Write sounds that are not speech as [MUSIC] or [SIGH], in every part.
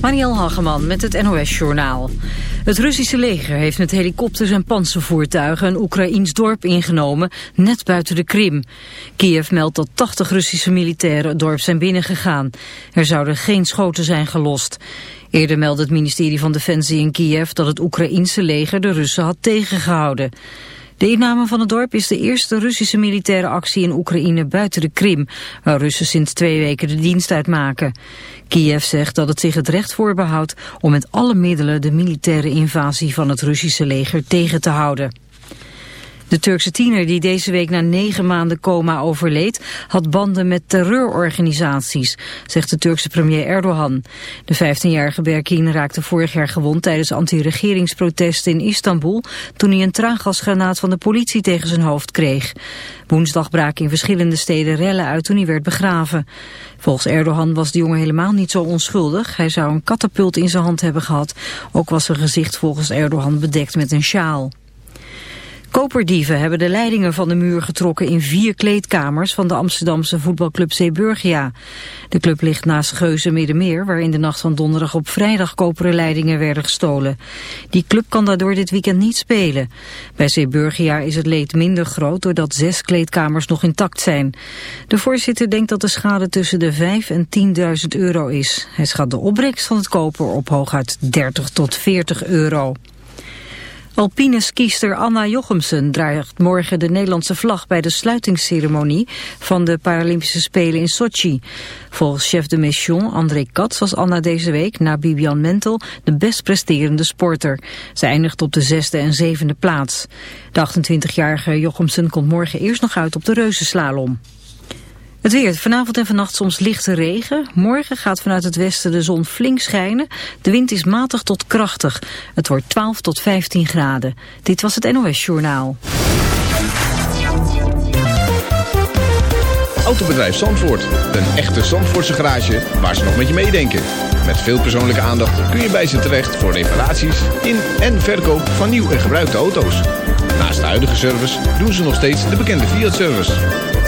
Mariel Hageman met het NOS Journaal. Het Russische leger heeft met helikopters en panzervoertuigen een Oekraïns dorp ingenomen, net buiten de Krim. Kiev meldt dat 80 Russische militairen het dorp zijn binnengegaan. Er zouden geen schoten zijn gelost. Eerder meldde het ministerie van Defensie in Kiev dat het Oekraïense leger de Russen had tegengehouden. De inname van het dorp is de eerste Russische militaire actie in Oekraïne buiten de Krim, waar Russen sinds twee weken de dienst uitmaken. Kiev zegt dat het zich het recht voorbehoudt om met alle middelen de militaire invasie van het Russische leger tegen te houden. De Turkse tiener die deze week na negen maanden coma overleed... had banden met terreurorganisaties, zegt de Turkse premier Erdogan. De 15-jarige Berkin raakte vorig jaar gewond tijdens anti-regeringsprotesten in Istanbul... toen hij een traangasgranaat van de politie tegen zijn hoofd kreeg. Woensdag braken in verschillende steden rellen uit toen hij werd begraven. Volgens Erdogan was de jongen helemaal niet zo onschuldig. Hij zou een katapult in zijn hand hebben gehad. Ook was zijn gezicht volgens Erdogan bedekt met een sjaal. Koperdieven hebben de leidingen van de muur getrokken in vier kleedkamers van de Amsterdamse voetbalclub Zeeburgia. De club ligt naast Geuze Middenmeer, waar in de nacht van donderdag op vrijdag koperen leidingen werden gestolen. Die club kan daardoor dit weekend niet spelen. Bij Zeeburgia is het leed minder groot doordat zes kleedkamers nog intact zijn. De voorzitter denkt dat de schade tussen de 5 en 10.000 euro is. Hij schat de opbrengst van het koper op hooguit 30 tot 40 euro. Alpine skiester Anna Jochemsen draagt morgen de Nederlandse vlag bij de sluitingsceremonie van de Paralympische Spelen in Sochi. Volgens chef de mission André Katz was Anna deze week na Bibian Mentel de best presterende sporter. Ze eindigt op de zesde en zevende plaats. De 28-jarige Jochemsen komt morgen eerst nog uit op de reuzenslalom. Het weer. Vanavond en vannacht soms lichte regen. Morgen gaat vanuit het westen de zon flink schijnen. De wind is matig tot krachtig. Het wordt 12 tot 15 graden. Dit was het NOS Journaal. Autobedrijf Zandvoort. Een echte Zandvoortse garage waar ze nog met je meedenken. Met veel persoonlijke aandacht kun je bij ze terecht voor reparaties in en verkoop van nieuw en gebruikte auto's. Naast de huidige service doen ze nog steeds de bekende Fiat-service.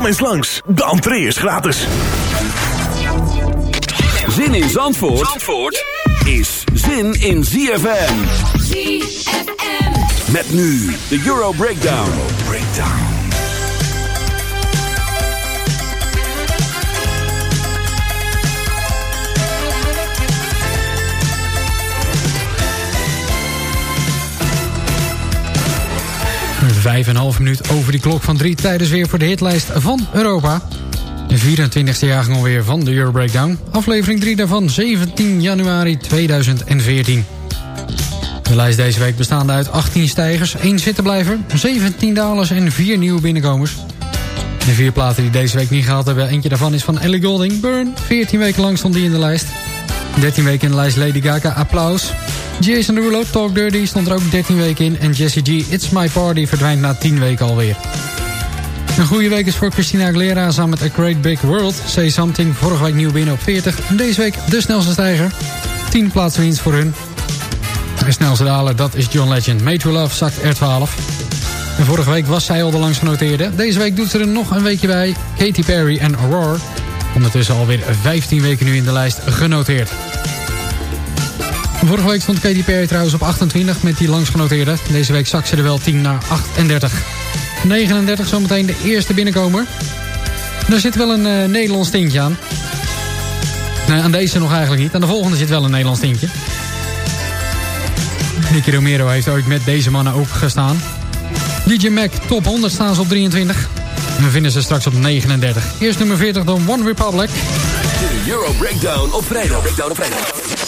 Kom eens langs, de entree is gratis. Zin in Zandvoort, Zandvoort is zin in ZFM. ZFM Met nu de Euro Breakdown. Breakdown. Vijf en een half minuut over die klok van drie tijdens weer voor de hitlijst van Europa. De 24e jaargang alweer van de Euro Breakdown. Aflevering 3 daarvan 17 januari 2014. De lijst deze week bestaande uit 18 stijgers, 1 zittenblijver, 17 dalers en 4 nieuwe binnenkomers. De vier platen die deze week niet gehaald hebben, eentje daarvan is van Ellie Golding, Burn. 14 weken lang stond die in de lijst. 13 weken in de lijst Lady Gaga, Applaus. Jason Derulo, Talk Dirty, stond er ook 13 weken in. En Jessie G, It's My Party, verdwijnt na 10 weken alweer. Een goede week is voor Christina Aguilera samen met A Great Big World. Say Something, vorige week nieuw binnen op 40. En deze week de snelste stijger. 10 plaatsen winst voor hun. De snelste daler, dat is John Legend. Made to Love zakt R12. En vorige week was zij al de langst genoteerde. Deze week doet ze er nog een weekje bij. Katy Perry en Aurora. Ondertussen alweer 15 weken nu in de lijst genoteerd. Vorige week stond Katy Perry trouwens op 28 met die langst genoteerde. Deze week zakt ze er wel 10 naar 38. 39 zometeen de eerste binnenkomer. Daar zit wel een uh, Nederlands tintje aan. Nee, aan deze nog eigenlijk niet. Aan de volgende zit wel een Nederlands tintje. Nicky Romero heeft ooit met deze mannen ook. DJ Mac top 100 staan ze op 23. En we vinden ze straks op 39. Eerst nummer 40 dan One Republic. De Euro Breakdown op vrijdag. Breakdown op vrijdag.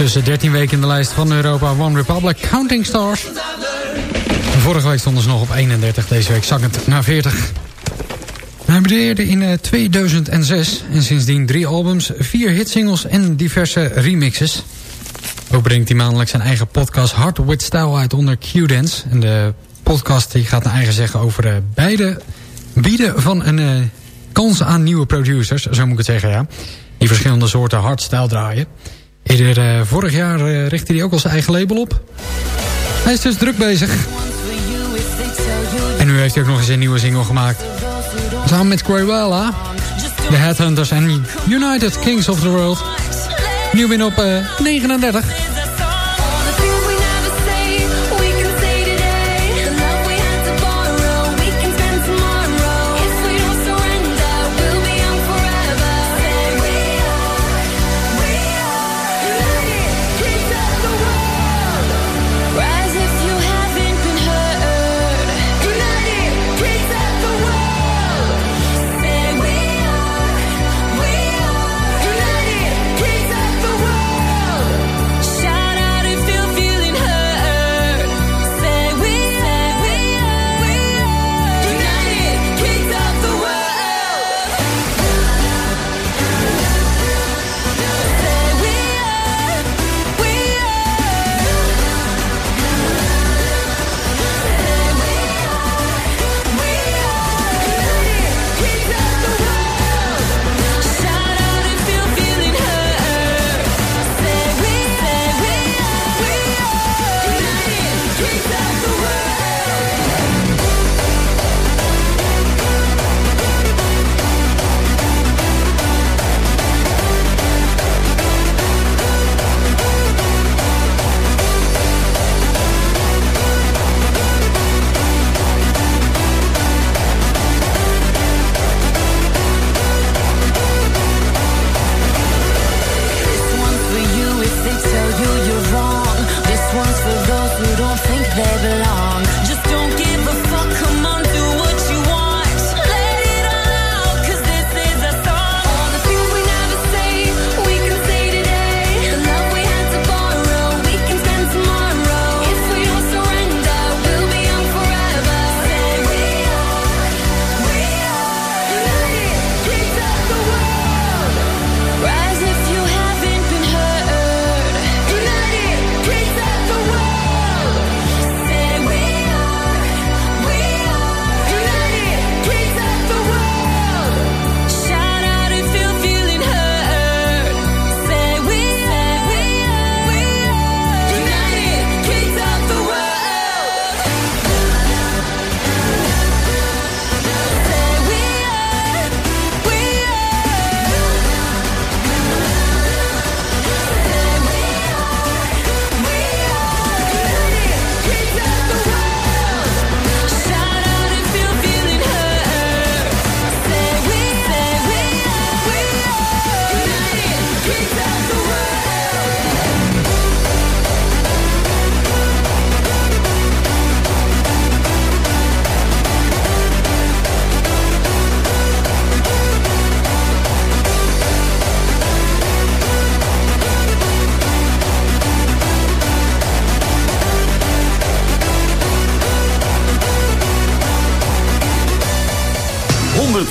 Ondertussen 13 weken in de lijst van Europa One Republic Counting Stars. Vorige week stonden ze nog op 31, deze week zakkend naar 40. Hij bedeerde in eh, 2006 en sindsdien drie albums, vier hitsingles en diverse remixes. Ook brengt hij maandelijk zijn eigen podcast Hard With Style uit onder Q-Dance. En de podcast die gaat naar eigen zeggen over uh, beide bieden van een uh, kans aan nieuwe producers, zo moet ik het zeggen ja. Die verschillende soorten hardstyle draaien. Eerder uh, vorig jaar uh, richtte hij ook al zijn eigen label op. Hij is dus druk bezig. En nu heeft hij ook nog eens een nieuwe single gemaakt. Samen met Cruella, The Headhunters en United Kings of the World. Nieuw win op uh, 39.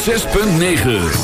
6.9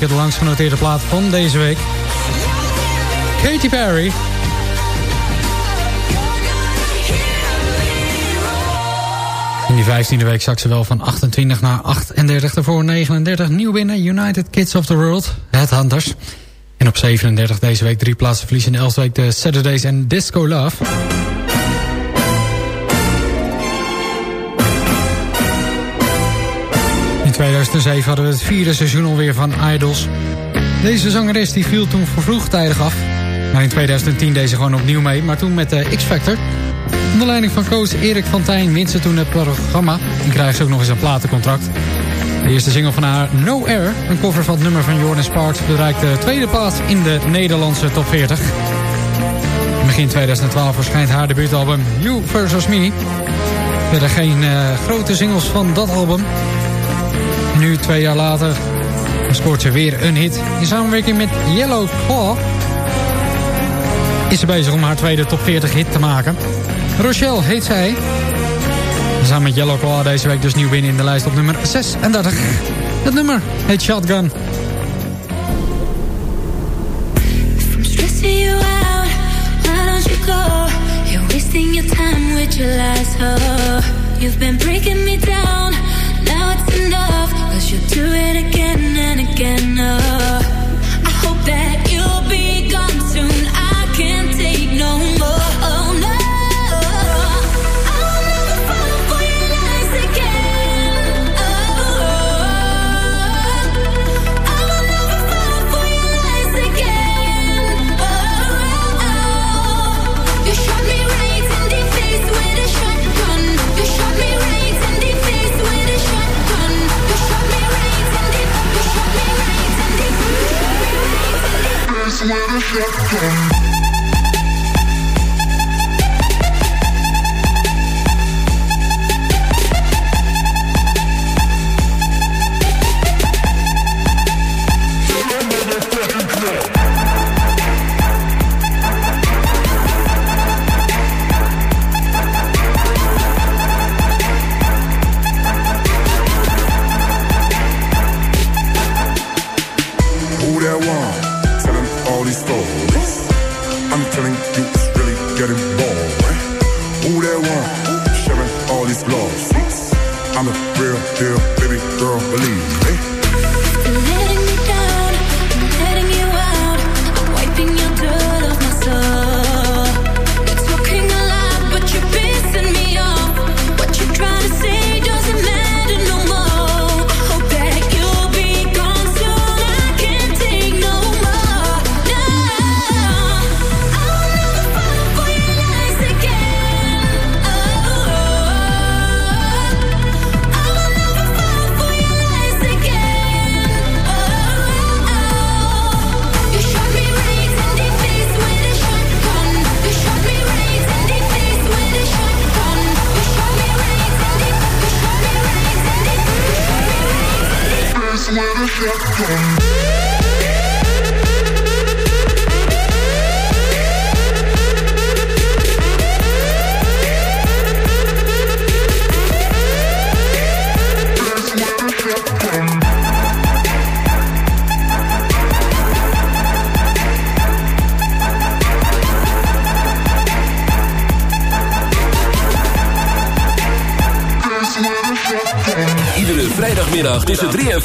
weken de langst genoteerde plaat van deze week. Katy Perry. In die 15e week zak ze wel van 28 naar 38. Daarvoor 39 nieuw binnen. United Kids of the World. Headhunters. En op 37 deze week drie plaatsen verliezen in de 11e week de Saturdays en Disco Love. 2007 hadden we het vierde seizoen alweer van Idols. Deze zangeres die viel toen vroegtijdig af. Maar in 2010 deed ze gewoon opnieuw mee. Maar toen met de X-Factor. Onder leiding van coach Erik van Tijn wint ze toen het programma. En krijgt ze ook nog eens een platencontract. De eerste single van haar, No Air, een cover van het nummer van Jordan Sparks... bereikt de tweede plaats in de Nederlandse top 40. Begin 2012 verschijnt haar debuutalbum You vs. Me. Verder geen uh, grote singles van dat album. Nu, twee jaar later, scoort ze weer een hit. In samenwerking met Yellow Claw is ze bezig om haar tweede top 40 hit te maken. Rochelle heet zij. Samen met Yellow Claw deze week dus nieuw binnen in de lijst op nummer 36. Het nummer heet Shotgun. You'll do it again and again, oh. I hope that shotgun. pur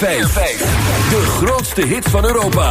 5. De grootste hits van Europa.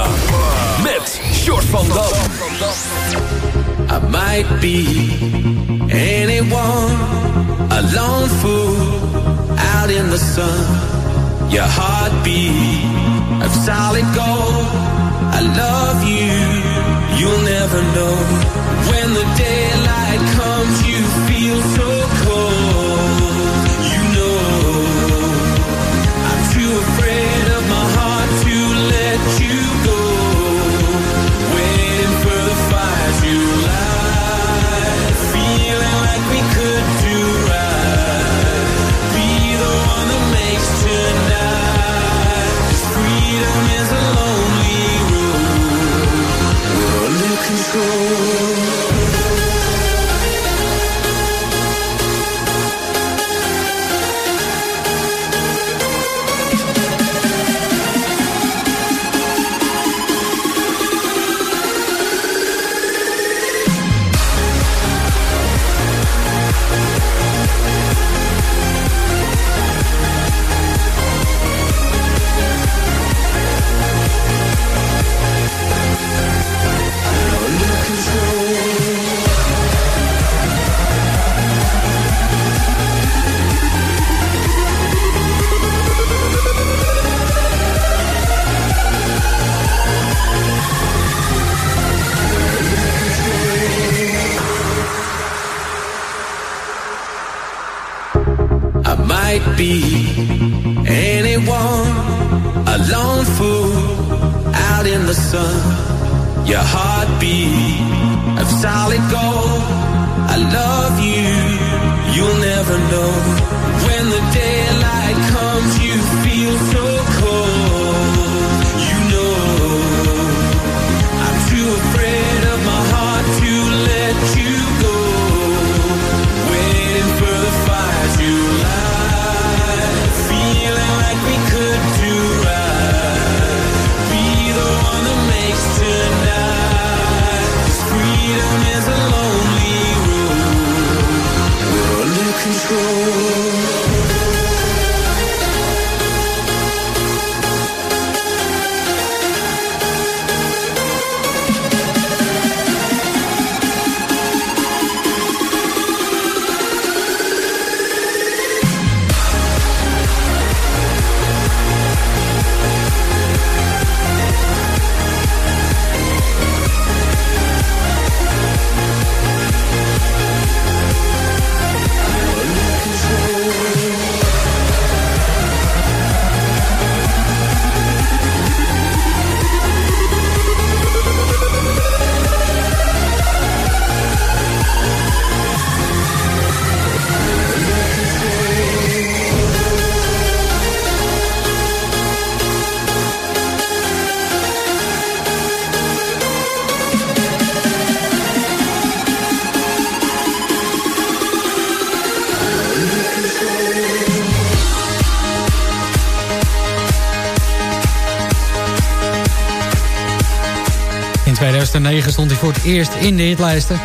Voor het eerst in de hitlijsten.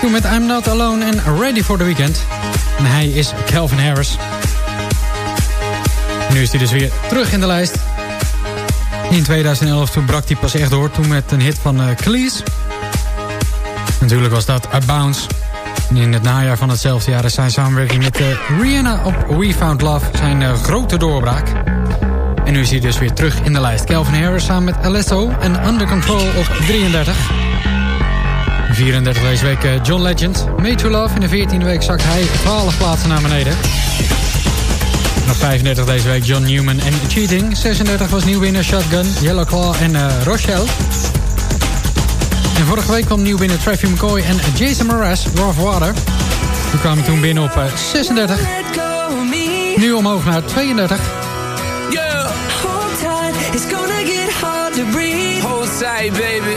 Toen met I'm Not Alone en Ready for the Weekend. En hij is Calvin Harris. Nu is hij dus weer terug in de lijst. In 2011 toen brak hij pas echt door. Toen met een hit van uh, Cleese. Natuurlijk was dat A Bounce. In het najaar van hetzelfde jaar is zijn samenwerking met uh, Rihanna op We Found Love zijn uh, grote doorbraak. En nu is hij dus weer terug in de lijst. Calvin Harris samen met Alesso en Under Control op 33. 34 deze week uh, John Legend. Made to Love. In de 14e week zakt hij 12 plaatsen naar beneden. En op 35 deze week John Newman en Cheating. 36 was nieuw winnaar Shotgun, Yellow Claw en uh, Rochelle. En vorige week kwam nieuw binnen Traffy McCoy en Jason Mraz, Rough Water. Die kwamen toen binnen op uh, 36. Nu omhoog naar 32. Yeah. Hold tight, it's gonna get hard to breathe. Hold tight, baby.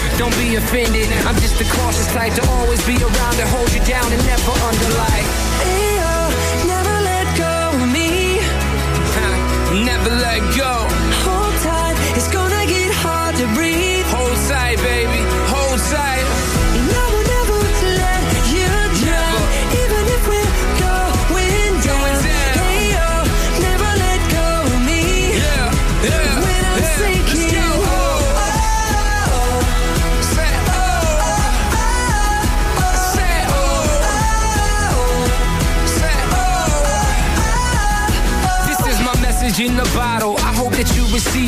Don't be offended, I'm just the cautious type to always be around to hold you down and never underlie.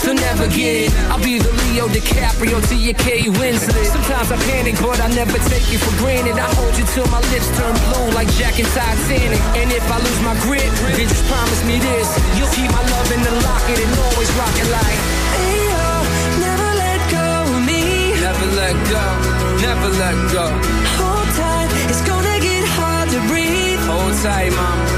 so never get it. I'll be the Leo DiCaprio to your Kate Winslet. Sometimes I panic, but I never take you for granted. I hold you till my lips turn blue like Jack and Titanic. And if I lose my grip, then just promise me this. You'll keep my love in the locket and always rock it like. Hey, yo, never let go of me. Never let go, never let go. Hold tight, it's gonna get hard to breathe. Hold tight, mama,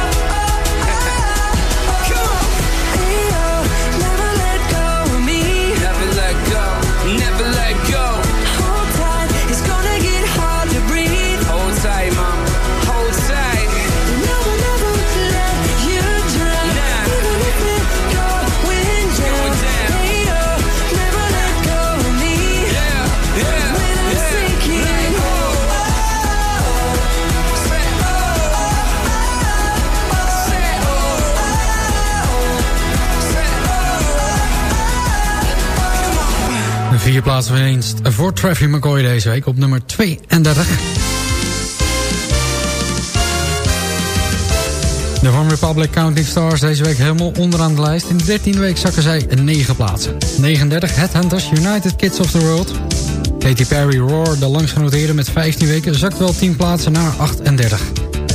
Vier plaatsen winst voor Traffy McCoy deze week op nummer 32. De One Republic Counting Stars deze week helemaal onderaan de lijst. In de 13e week zakken zij 9 plaatsen. 39 Headhunters United Kids of the World. Katy Perry Roar, de langsgenoteerde met 15 weken, zakt wel 10 plaatsen naar 38.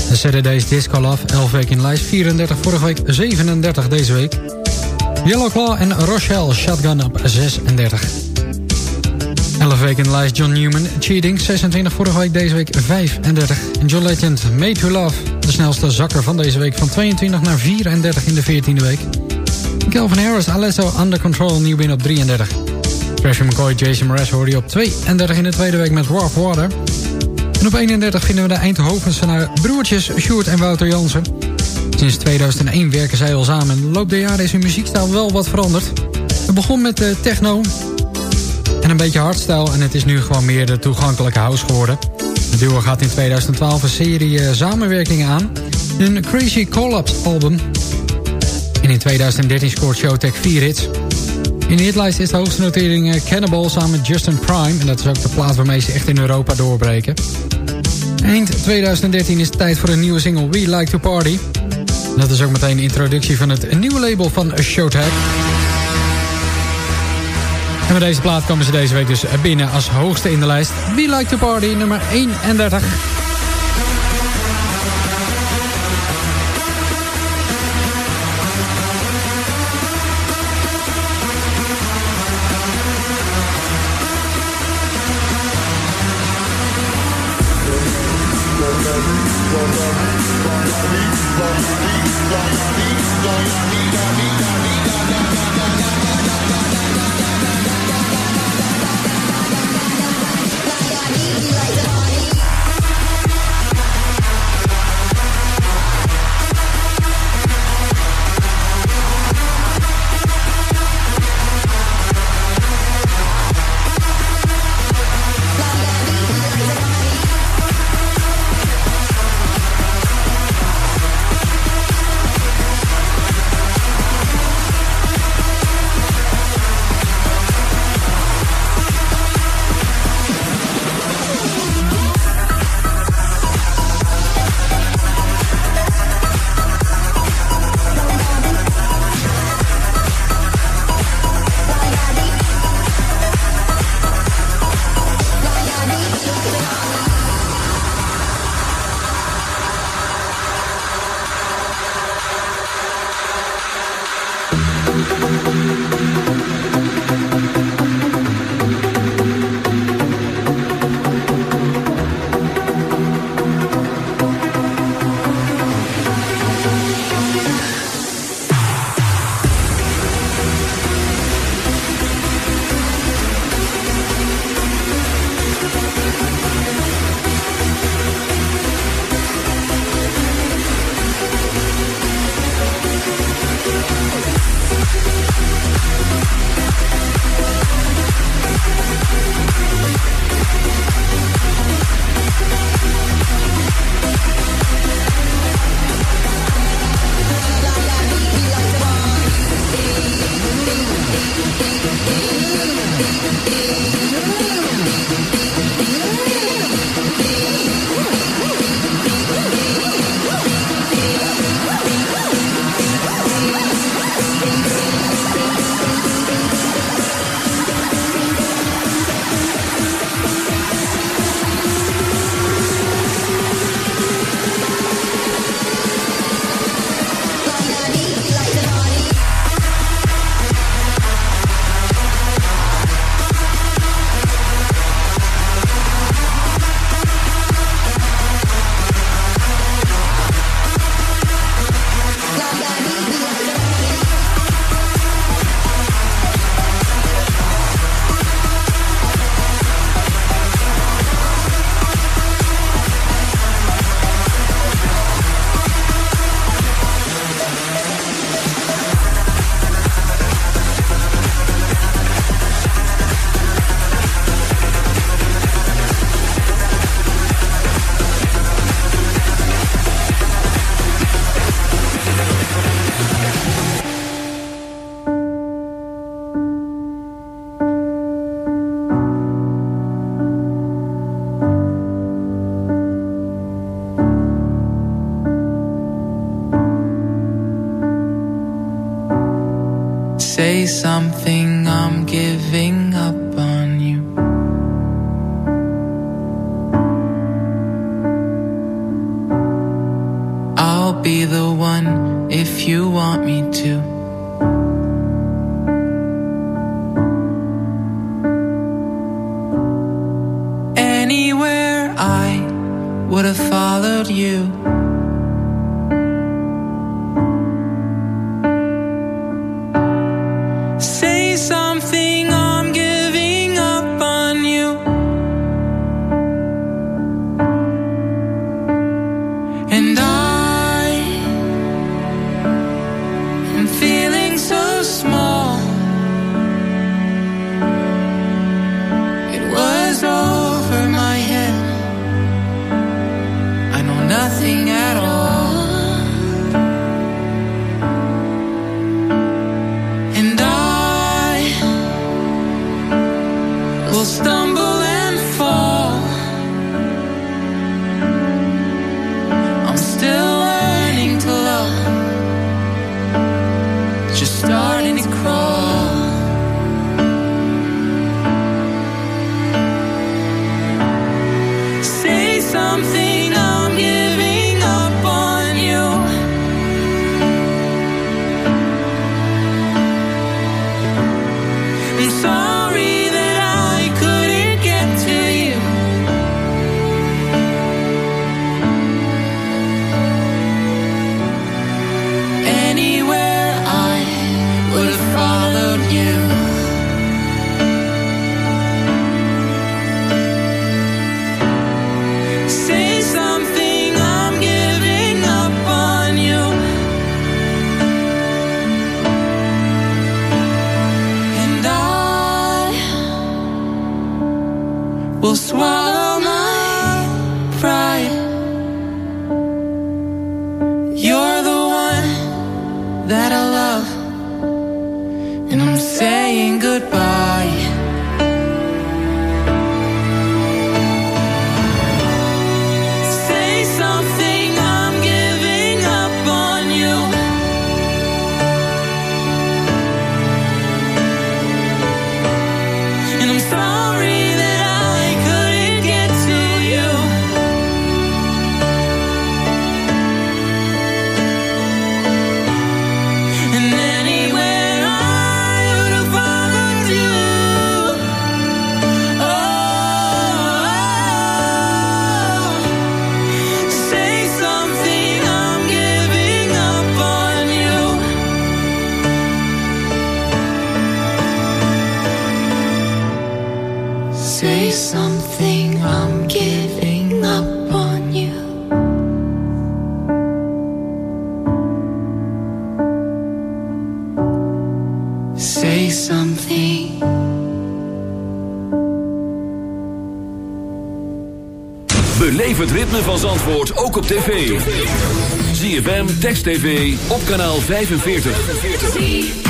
De Saturday's Disco Love, 11 weken in lijst, 34 vorige week, 37 deze week. Yellow Claw en Rochelle Shotgun op 36. 11 weken in John Newman, Cheating, 26 vorige week, deze week 35. En John Legend, Made to Love, de snelste zakker van deze week... van 22 naar 34 in de 14e week. Calvin Harris, Alesso, Under Control, nieuw binnen op 33. Trashy McCoy, Jason Mraz hoorde je op 32 in de tweede week met Rough Water. En op 31 vinden we de Eindhovense naar broertjes Sjoerd en Wouter Jansen. Sinds 2001 werken zij al samen en de loop der jaren is hun muziekstijl wel wat veranderd. Het begon met de techno en een beetje hardstyle en het is nu gewoon meer de toegankelijke house geworden. De duo gaat in 2012 een serie eh, samenwerkingen aan. Een Crazy Collapse album. En in 2013 scoort Showtek 4 hits. In de hitlijst is de hoogste notering eh, Cannibal samen met Justin Prime. En dat is ook de plaat waarmee ze echt in Europa doorbreken. Eind 2013 is het tijd voor een nieuwe single We Like to Party. Dat is ook meteen de introductie van het nieuwe label van Showtek. En met deze plaat komen ze deze week dus binnen als hoogste in de lijst. We Like to Party, nummer 31. Op tv. ZFM, Text TV, op kanaal 45.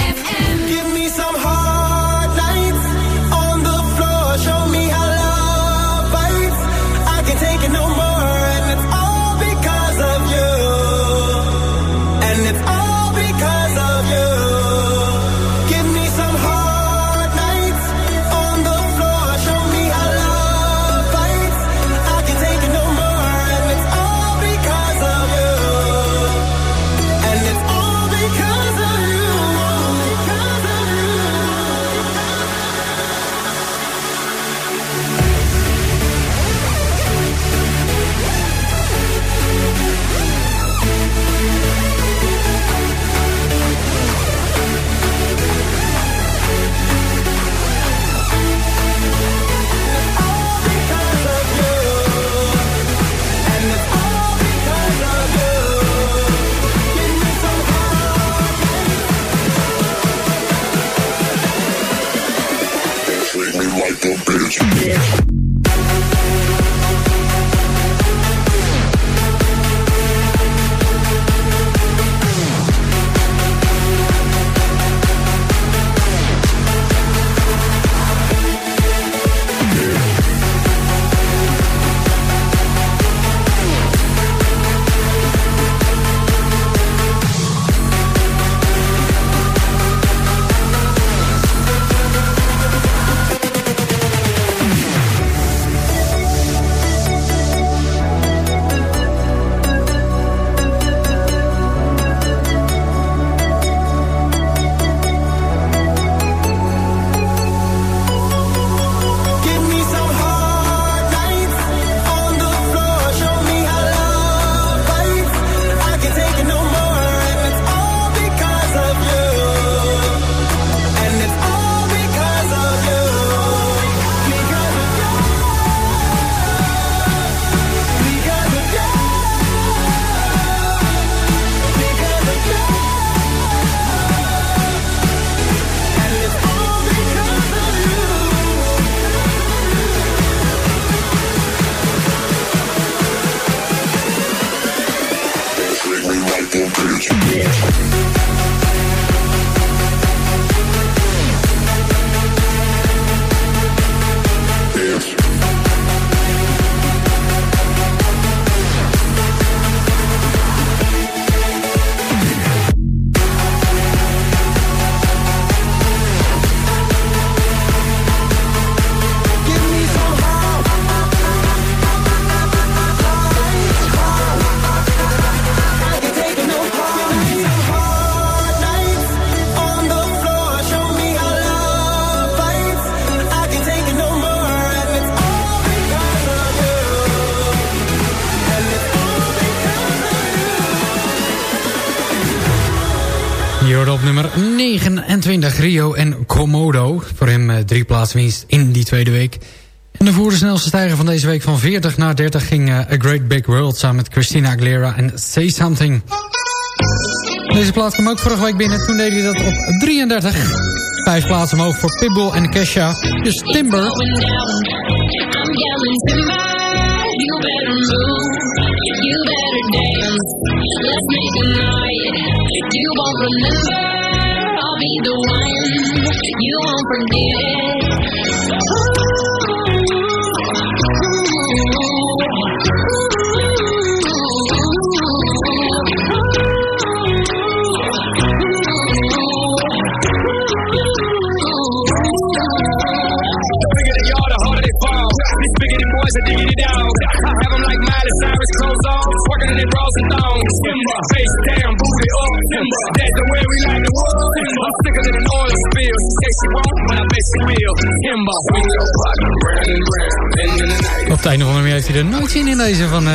Verenigd Rio en Komodo. Voor hem eh, drie plaatsen in die tweede week. En daarvoor de snelste stijger van deze week van 40 naar 30 ging eh, A Great Big World samen met Christina Aguilera en Say Something. Deze plaats kwam ook vorige week binnen. Toen deed hij dat op 33. Vijf plaatsen omhoog voor Pitbull en Kesha. Dus Timber. You You a diggity dog. [LAUGHS] Have them like Miley Cyrus, clothes on, working in their bras and thongs. Timber, face down, booty up, timber. That's the way we like the world. I'm sicker than an oil spill. Say she won't, but I bet she will. Timber, swing your body round and round. Op de een of andere manier heeft hij er nooit zin in deze van... Uh...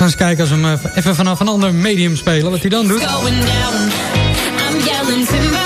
Eens kijken als we hem eh, even vanaf een ander medium spelen, wat hij dan doet. Going down, I'm yelling.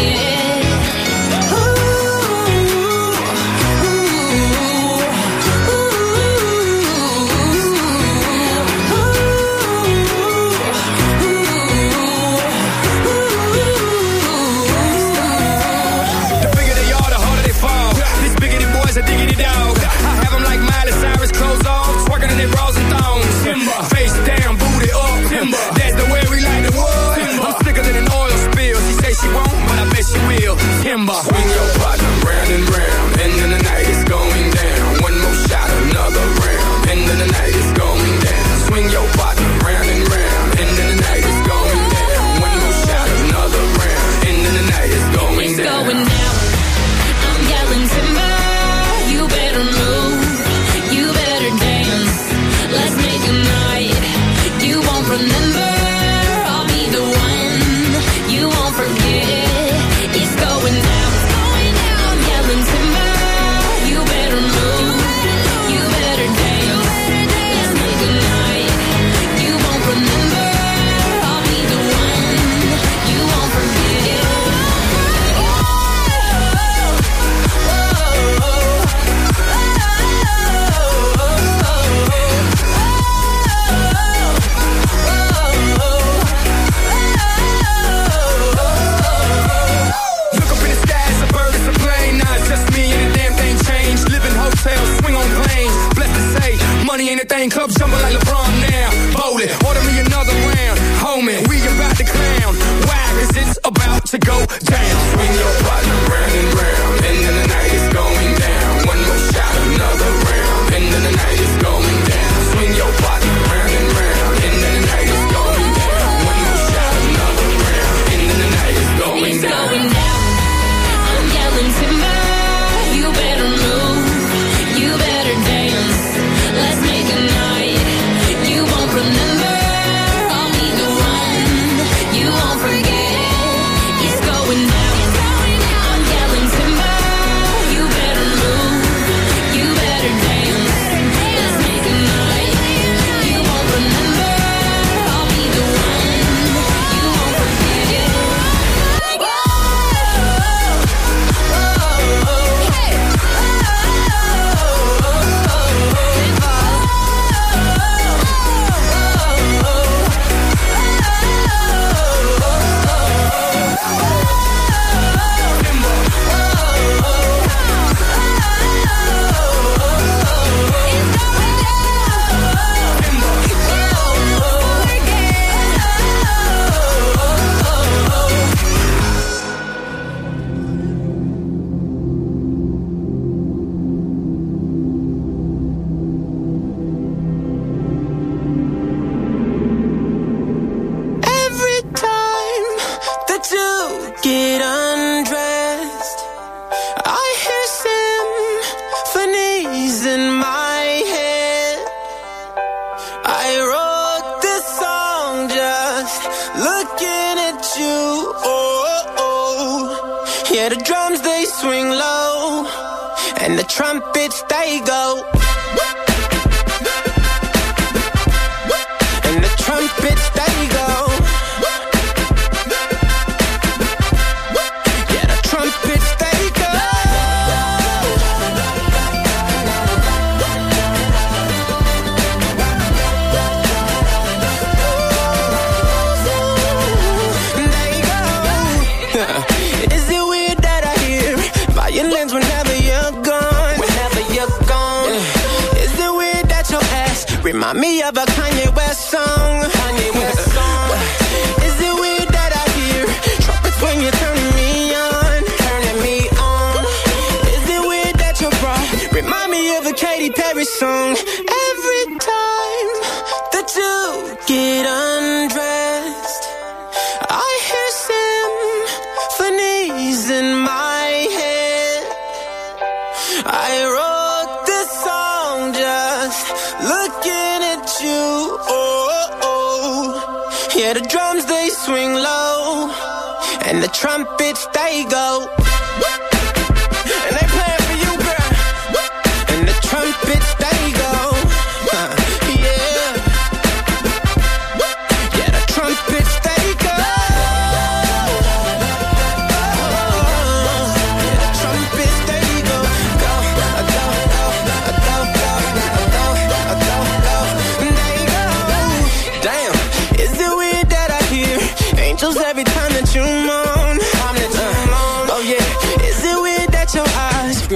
me of a trumpets they go.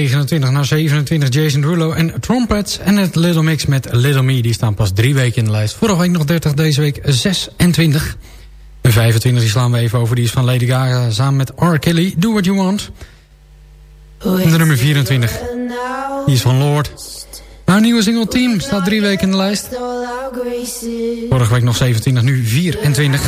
29 naar 27 Jason Rulo en Trumpets. En het Little Mix met Little Me. Die staan pas drie weken in de lijst. Vorige week nog 30, deze week 26. En 25 die slaan we even over. Die is van Lady Gaga samen met R. Kelly. Do What You Want. En de nummer 24. Die is van Lord. Haar nieuwe single Team staat drie weken in de lijst. Vorige week nog 27, nu 24.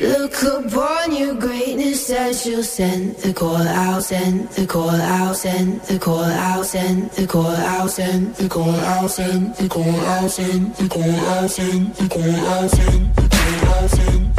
Look upon your greatness as you'll send the call out, send the call out, send the call out, send the call out, send the call out, send the call out, send the call out, send the call out, send the call out, send the call out, send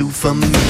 to familiar.